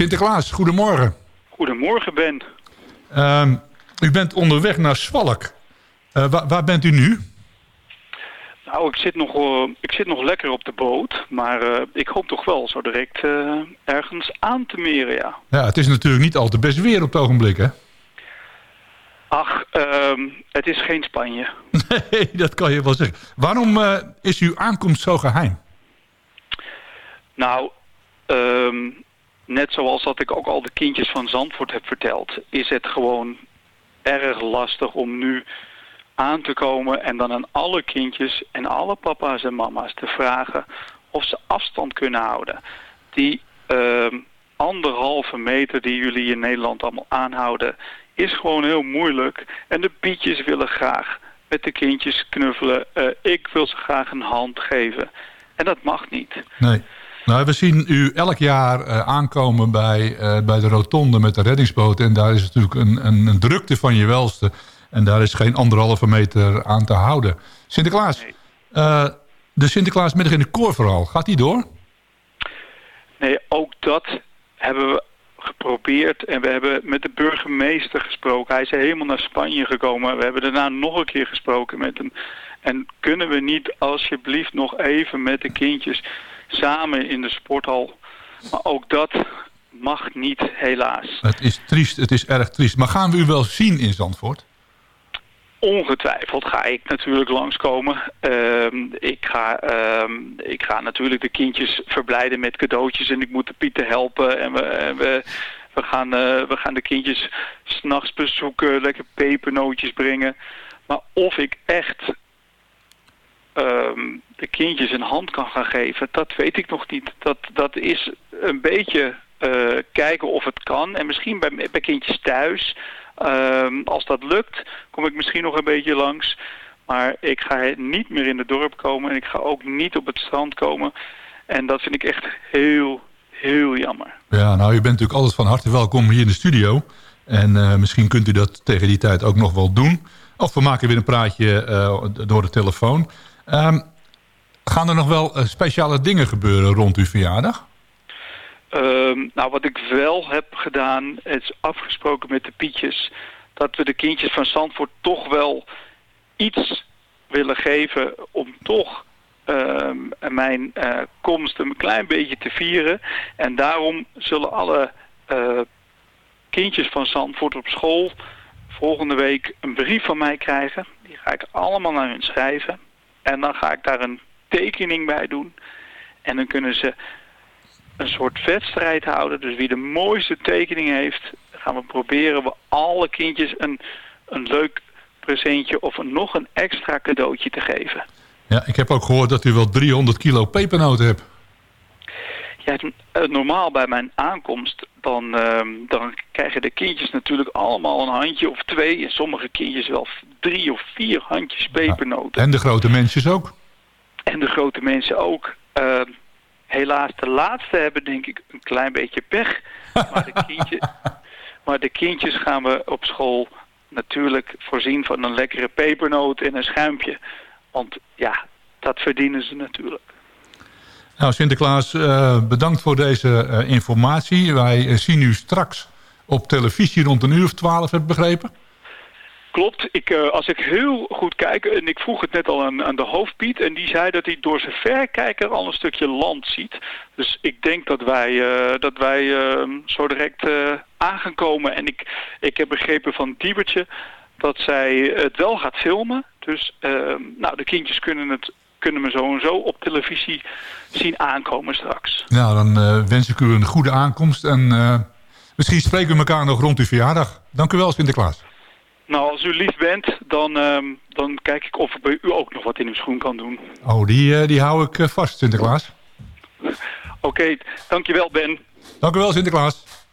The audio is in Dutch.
Sinterklaas, goedemorgen. Goedemorgen, Ben. Ehm, u bent onderweg naar Zwalk. Uh, waar, waar, bent u nu? Nou, ik zit nog, uh, ik zit nog lekker op de boot. Maar uh, ik hoop toch wel zo direct ergens aan te meren, ja. Ja, het is natuurlijk niet al te best weer op het ogenblik, hè? Ach, ehm, het is geen Spanje. Nee, dat kan je wel zeggen. Waarom is uw aankomst zo geheim? Nou, um, net zoals dat ik ook al de kindjes van Zandvoort heb verteld... is het gewoon erg lastig om nu aan te komen... en dan aan alle kindjes en alle papa's en mama's te vragen... of ze afstand kunnen houden. Die uh, anderhalve meter die jullie in Nederland allemaal aanhouden... is gewoon heel moeilijk. En de pietjes willen graag met de kindjes knuffelen. Uh, ik wil ze graag een hand geven. En dat mag niet. Nee. Nou, we zien u elk jaar uh, aankomen bij, uh, bij de rotonde met de reddingsboot. En daar is natuurlijk een, een, een, drukte van je welste. En daar is geen anderhalve meter aan te houden. Sinterklaas, uh, de Sinterklaasmiddag in de koor vooral, gaat die door? Nee, ook dat hebben we geprobeerd. En we hebben met de burgemeester gesproken. Hij is helemaal naar Spanje gekomen. We hebben daarna nog een keer gesproken met hem. En kunnen we niet alsjeblieft nog even met de kindjes samen in de sporthal. Maar ook dat mag niet, helaas. Het is triest, het is erg triest. Maar gaan we u wel zien in Zandvoort? Ongetwijfeld ga ik natuurlijk langskomen. Uh, ik, ga, uh, ik ga natuurlijk de kindjes verblijden met cadeautjes en ik moet de pieten helpen. En we, en we, we, gaan, uh, we gaan de kindjes s'nachts bezoeken, lekker pepernootjes brengen. Maar of ik echt um, de kindjes een hand kan gaan geven, dat weet ik nog niet. Dat, dat is een beetje uh, kijken of het kan. En misschien bij, bij kindjes thuis, um, als dat lukt, kom ik misschien nog een beetje langs. Maar ik ga niet meer in het dorp komen en ik ga ook niet op het strand komen. En dat vind ik echt heel, heel jammer. Ja, nou, u bent natuurlijk altijd van harte welkom hier in de studio. En uh, misschien kunt u dat tegen die tijd ook nog wel doen. Of we maken weer een praatje uh, door de telefoon. Um, gaan er nog wel uh, speciale dingen gebeuren rond uw verjaardag? Um, nou, wat ik wel heb gedaan, is afgesproken met de Pietjes... dat we de kindjes van Zandvoort toch wel iets willen geven... om toch uh, mijn uh, komst een klein beetje te vieren. En daarom zullen alle uh, kindjes van Zandvoort op school... volgende week een brief van mij krijgen. Die ga ik allemaal naar hun schrijven... En dan ga ik daar een tekening bij doen. En dan kunnen ze een soort wedstrijd houden. Dus wie de mooiste tekening heeft, gaan we proberen we alle kindjes een, een leuk presentje of een, nog een extra cadeautje te geven. Ja, ik heb ook gehoord dat u wel 300 kilo pepernoten hebt. Ja, normaal bij mijn aankomst, dan, uh, dan krijgen de kindjes natuurlijk allemaal een handje of twee. En sommige kindjes wel drie of vier handjes pepernoten. En de grote mensen ook. En de grote mensen ook. Uh, helaas, de laatste hebben denk ik een klein beetje pech. Maar de, kindje, maar de kindjes gaan we op school natuurlijk voorzien van een lekkere pepernoot en een schuimpje. Want ja, dat verdienen ze natuurlijk. Nou, Sinterklaas, uh, bedankt voor deze uh, informatie. Wij uh, zien u straks op televisie rond een uur of twaalf, heb ik begrepen? Klopt. Ik, als ik heel goed kijk, en ik vroeg het net al aan, aan de hoofdpiet... en die zei dat hij door zijn verrekijker al een stukje land ziet. Dus ik denk dat wij, dat wij zo direct aan gaan komen. En ik, ik heb begrepen van Diebertje dat zij het wel gaat filmen. Dus nou, de kindjes kunnen het kunnen me zo en zo op televisie zien aankomen straks. Nou, dan wens ik u een goede aankomst. En misschien spreken we elkaar nog rond uw verjaardag. Dank u wel, Sinterklaas. Nou, als u lief bent, dan, uh, dan kijk ik of ik bij u ook nog wat in uw schoen kan doen. Oh, die, die hou ik vast, Sinterklaas. Oké, okay, dankjewel Ben. Dank u wel, Sinterklaas.